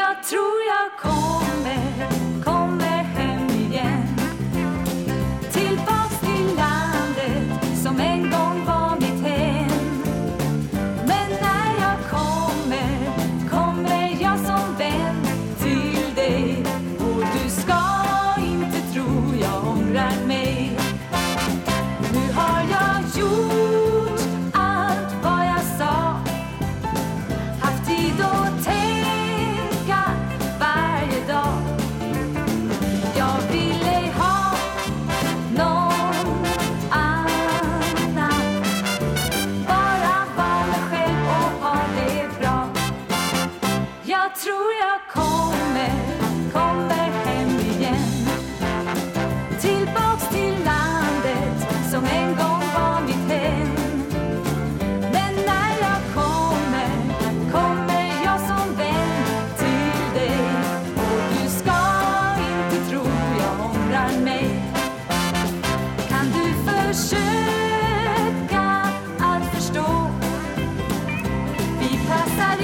jag tror jag kommer Jag tror jag kommer, kommer hem igen. Tillbaks till landet som en gång var mitt hem. Men när jag kommer, kommer jag som vän till dig. Och du ska inte tro jag ångrar mig. Kan du försöka att förstå? Vi passar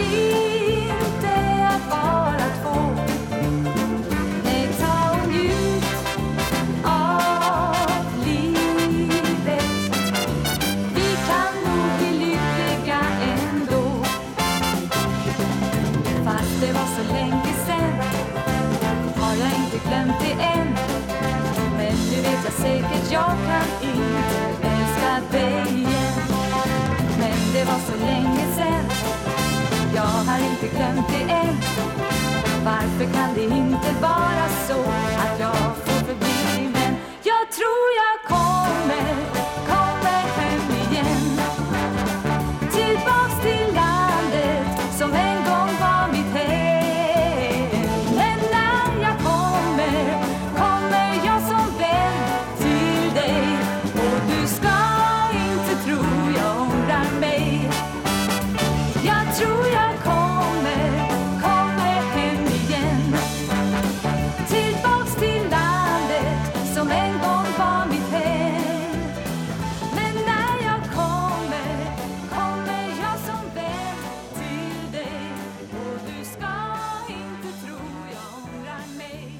än. Men nu vet jag säkert jag kan inte älska dig igen. Men det var så länge sen jag har inte glömt det än. Varför kan det inte vara så att jag får Jag tror jag kommer, kommer hem igen. Tillbaks till landet som en gång var mitt hem. Men när jag kommer, kommer jag som vän till dig. Och du ska inte tro jag ångrar mig.